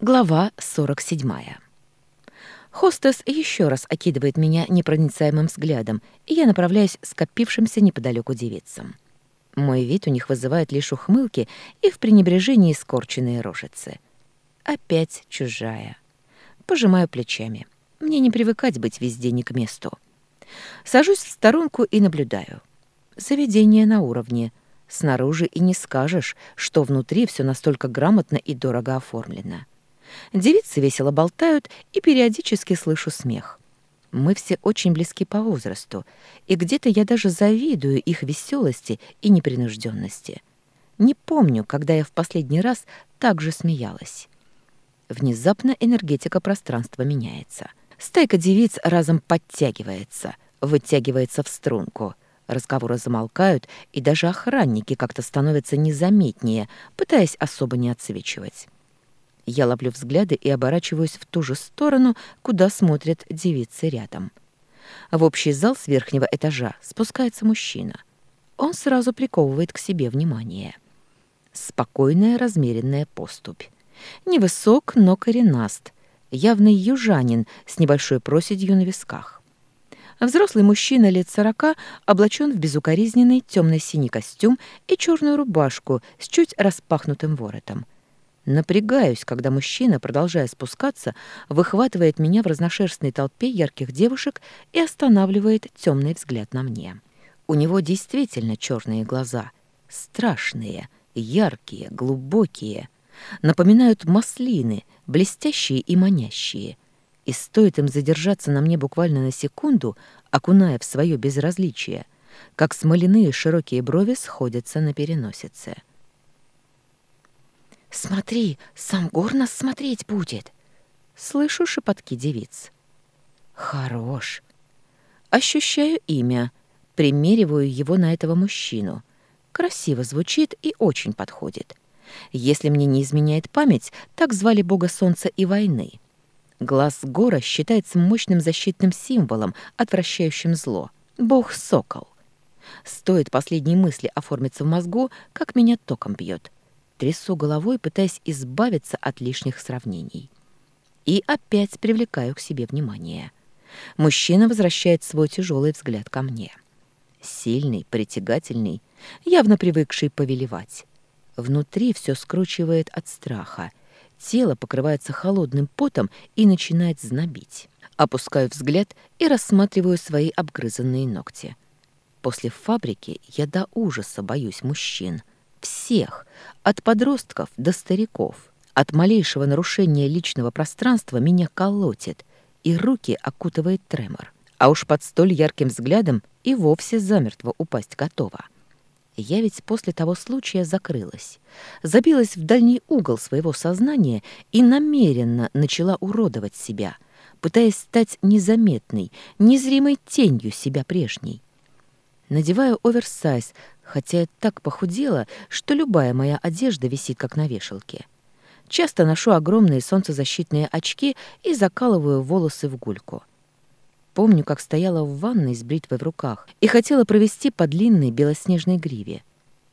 Глава 47. Хостес еще раз окидывает меня непроницаемым взглядом, и я направляюсь к скопившимся неподалеку девицам. Мой вид у них вызывает лишь ухмылки и в пренебрежении скорченные рожицы. Опять чужая. Пожимаю плечами. Мне не привыкать быть везде не к месту. Сажусь в сторонку и наблюдаю. Заведение на уровне. Снаружи и не скажешь, что внутри все настолько грамотно и дорого оформлено. Девицы весело болтают, и периодически слышу смех. Мы все очень близки по возрасту, и где-то я даже завидую их веселости и непринужденности. Не помню, когда я в последний раз так же смеялась. Внезапно энергетика пространства меняется. Стайка девиц разом подтягивается, вытягивается в струнку. Разговоры замолкают, и даже охранники как-то становятся незаметнее, пытаясь особо не отсвечивать. Я ловлю взгляды и оборачиваюсь в ту же сторону, куда смотрят девицы рядом. В общий зал с верхнего этажа спускается мужчина. Он сразу приковывает к себе внимание. Спокойная, размеренная поступь. Невысок, но коренаст. Явный южанин с небольшой проседью на висках. Взрослый мужчина лет сорока облачен в безукоризненный темно-синий костюм и черную рубашку с чуть распахнутым воротом — Напрягаюсь, когда мужчина, продолжая спускаться, выхватывает меня в разношерстной толпе ярких девушек и останавливает темный взгляд на мне. У него действительно черные глаза. Страшные, яркие, глубокие. Напоминают маслины, блестящие и манящие. И стоит им задержаться на мне буквально на секунду, окуная в свое безразличие, как смоляные широкие брови сходятся на переносице. — «Смотри, сам Гор нас смотреть будет!» Слышу шепотки девиц. «Хорош!» Ощущаю имя, примериваю его на этого мужчину. Красиво звучит и очень подходит. Если мне не изменяет память, так звали бога солнца и войны. Глаз Гора считается мощным защитным символом, отвращающим зло. Бог-сокол. Стоит последней мысли оформиться в мозгу, как меня током бьет трясу головой, пытаясь избавиться от лишних сравнений. И опять привлекаю к себе внимание. Мужчина возвращает свой тяжелый взгляд ко мне. Сильный, притягательный, явно привыкший повелевать. Внутри все скручивает от страха. Тело покрывается холодным потом и начинает знобить. Опускаю взгляд и рассматриваю свои обгрызанные ногти. После фабрики я до ужаса боюсь мужчин — всех, от подростков до стариков. От малейшего нарушения личного пространства меня колотит, и руки окутывает тремор. А уж под столь ярким взглядом и вовсе замертво упасть готова. Я ведь после того случая закрылась, забилась в дальний угол своего сознания и намеренно начала уродовать себя, пытаясь стать незаметной, незримой тенью себя прежней. Надеваю оверсайз, хотя я так похудела, что любая моя одежда висит как на вешалке. Часто ношу огромные солнцезащитные очки и закалываю волосы в гульку. Помню, как стояла в ванной с бритвой в руках и хотела провести по длинной белоснежной гриве.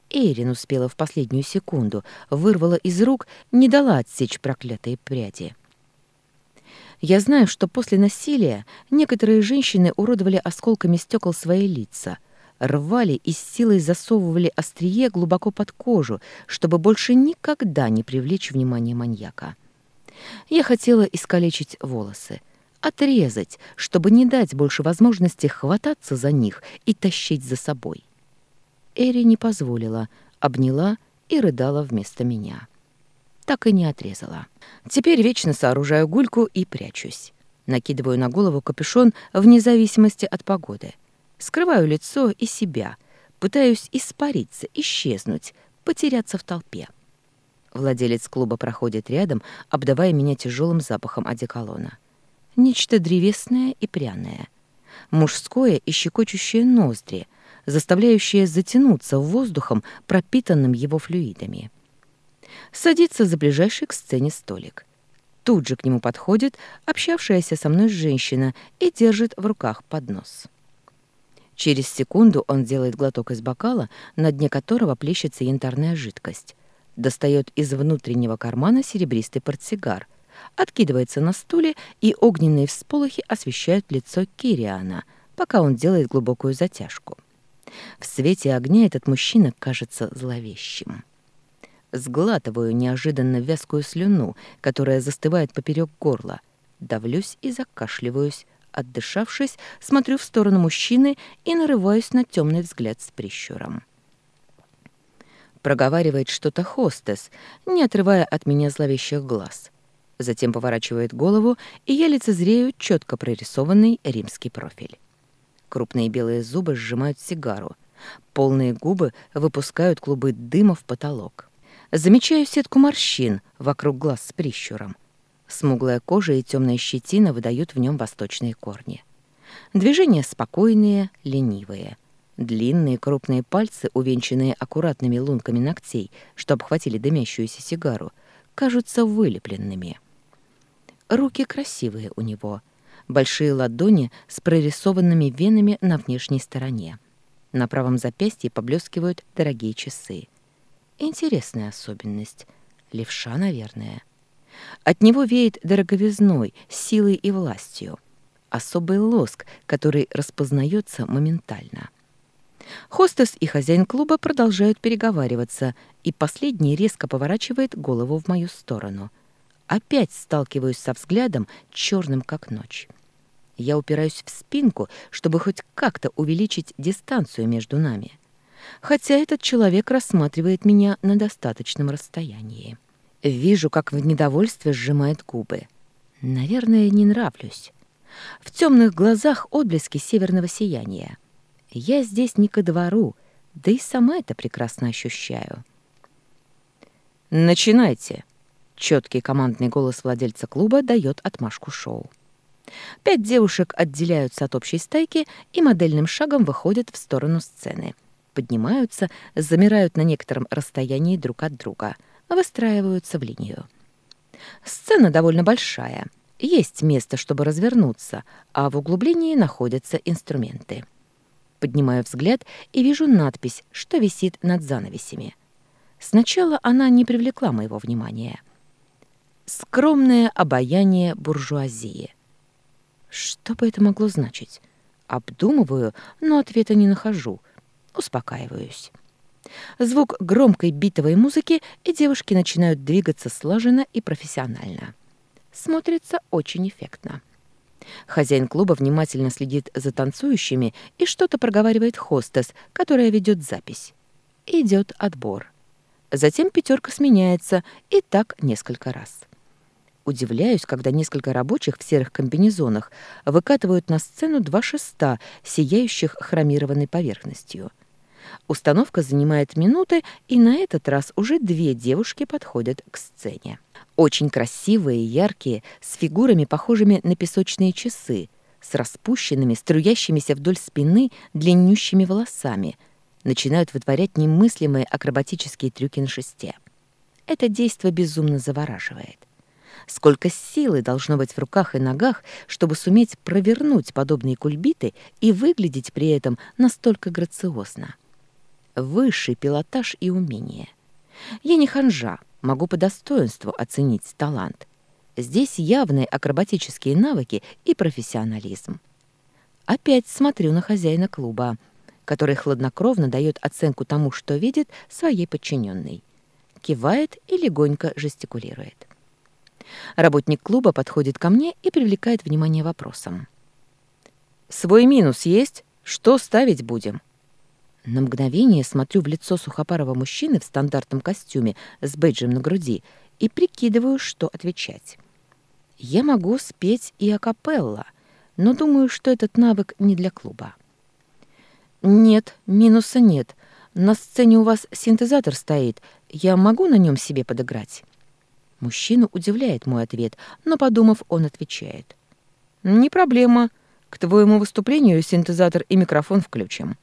Эйрин успела в последнюю секунду, вырвала из рук, не дала отсечь проклятые пряди. Я знаю, что после насилия некоторые женщины уродовали осколками стекол свои лица, рвали и с силой засовывали острие глубоко под кожу, чтобы больше никогда не привлечь внимание маньяка. Я хотела искалечить волосы, отрезать, чтобы не дать больше возможности хвататься за них и тащить за собой. Эри не позволила, обняла и рыдала вместо меня. Так и не отрезала. Теперь вечно сооружаю гульку и прячусь. Накидываю на голову капюшон вне зависимости от погоды — Скрываю лицо и себя, пытаюсь испариться, исчезнуть, потеряться в толпе. Владелец клуба проходит рядом, обдавая меня тяжелым запахом одеколона. Нечто древесное и пряное. Мужское и щекочущее ноздри, заставляющее затянуться воздухом, пропитанным его флюидами. Садится за ближайший к сцене столик. Тут же к нему подходит общавшаяся со мной женщина и держит в руках поднос. Через секунду он делает глоток из бокала, на дне которого плещется янтарная жидкость. Достает из внутреннего кармана серебристый портсигар, откидывается на стуле, и огненные всполохи освещают лицо Кириана, пока он делает глубокую затяжку. В свете огня этот мужчина кажется зловещим. Сглатываю неожиданно вязкую слюну, которая застывает поперек горла. Давлюсь и закашливаюсь. Отдышавшись, смотрю в сторону мужчины и нарываюсь на темный взгляд с прищуром. Проговаривает что-то хостес, не отрывая от меня зловещих глаз. Затем поворачивает голову, и я лицезрею четко прорисованный римский профиль. Крупные белые зубы сжимают сигару. Полные губы выпускают клубы дыма в потолок. Замечаю сетку морщин вокруг глаз с прищуром. Смуглая кожа и темная щетина выдают в нем восточные корни. Движения спокойные, ленивые. Длинные крупные пальцы, увенчанные аккуратными лунками ногтей, что обхватили дымящуюся сигару, кажутся вылепленными. Руки красивые у него. Большие ладони с прорисованными венами на внешней стороне. На правом запястье поблескивают дорогие часы. Интересная особенность. Левша, наверное. От него веет дороговизной, силой и властью. Особый лоск, который распознается моментально. Хостес и хозяин клуба продолжают переговариваться, и последний резко поворачивает голову в мою сторону. Опять сталкиваюсь со взглядом, черным как ночь. Я упираюсь в спинку, чтобы хоть как-то увеличить дистанцию между нами — хотя этот человек рассматривает меня на достаточном расстоянии. Вижу, как в недовольстве сжимает губы. Наверное, не нравлюсь. В темных глазах отблески северного сияния. Я здесь не ко двору, да и сама это прекрасно ощущаю. «Начинайте!» Четкий командный голос владельца клуба дает отмашку шоу. Пять девушек отделяются от общей стайки и модельным шагом выходят в сторону сцены — поднимаются, замирают на некотором расстоянии друг от друга, выстраиваются в линию. Сцена довольно большая. Есть место, чтобы развернуться, а в углублении находятся инструменты. Поднимаю взгляд и вижу надпись, что висит над занавесями. Сначала она не привлекла моего внимания. «Скромное обаяние буржуазии». Что бы это могло значить? Обдумываю, но ответа не нахожу — Успокаиваюсь. Звук громкой битовой музыки, и девушки начинают двигаться слаженно и профессионально. Смотрится очень эффектно. Хозяин клуба внимательно следит за танцующими и что-то проговаривает хостес, которая ведет запись. Идет отбор. Затем пятерка сменяется, и так несколько раз. Удивляюсь, когда несколько рабочих в серых комбинезонах выкатывают на сцену два шеста, сияющих хромированной поверхностью — Установка занимает минуты, и на этот раз уже две девушки подходят к сцене. Очень красивые, яркие, с фигурами, похожими на песочные часы, с распущенными, струящимися вдоль спины длиннющими волосами, начинают вытворять немыслимые акробатические трюки на шесте. Это действо безумно завораживает. Сколько силы должно быть в руках и ногах, чтобы суметь провернуть подобные кульбиты и выглядеть при этом настолько грациозно высший пилотаж и умение. Я не ханжа, могу по достоинству оценить талант. Здесь явные акробатические навыки и профессионализм. Опять смотрю на хозяина клуба, который хладнокровно дает оценку тому, что видит, своей подчиненной. Кивает и легонько жестикулирует. Работник клуба подходит ко мне и привлекает внимание вопросом. «Свой минус есть? Что ставить будем?» На мгновение смотрю в лицо сухопарого мужчины в стандартном костюме с бейджем на груди и прикидываю, что отвечать. Я могу спеть и акапелла, но думаю, что этот навык не для клуба. Нет, минуса нет. На сцене у вас синтезатор стоит. Я могу на нем себе подыграть? Мужчину удивляет мой ответ, но, подумав, он отвечает. «Не проблема. К твоему выступлению синтезатор и микрофон включим».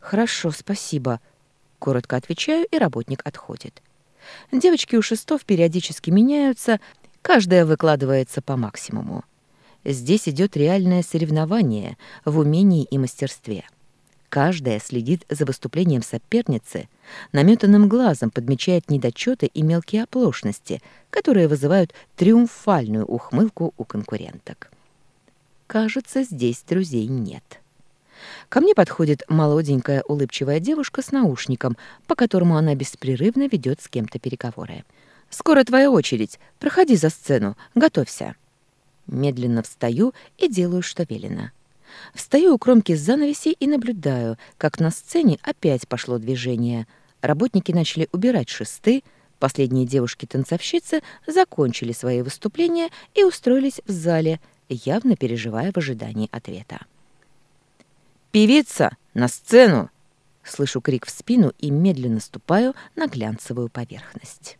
«Хорошо, спасибо», — коротко отвечаю, и работник отходит. Девочки у шестов периодически меняются, каждая выкладывается по максимуму. Здесь идет реальное соревнование в умении и мастерстве. Каждая следит за выступлением соперницы, наметанным глазом подмечает недочеты и мелкие оплошности, которые вызывают триумфальную ухмылку у конкуренток. Кажется, здесь друзей нет. Ко мне подходит молоденькая улыбчивая девушка с наушником, по которому она беспрерывно ведет с кем-то переговоры. «Скоро твоя очередь. Проходи за сцену. Готовься». Медленно встаю и делаю, что велено. Встаю у кромки занавеси и наблюдаю, как на сцене опять пошло движение. Работники начали убирать шесты, последние девушки-танцовщицы закончили свои выступления и устроились в зале, явно переживая в ожидании ответа. «Певица! На сцену!» Слышу крик в спину и медленно ступаю на глянцевую поверхность.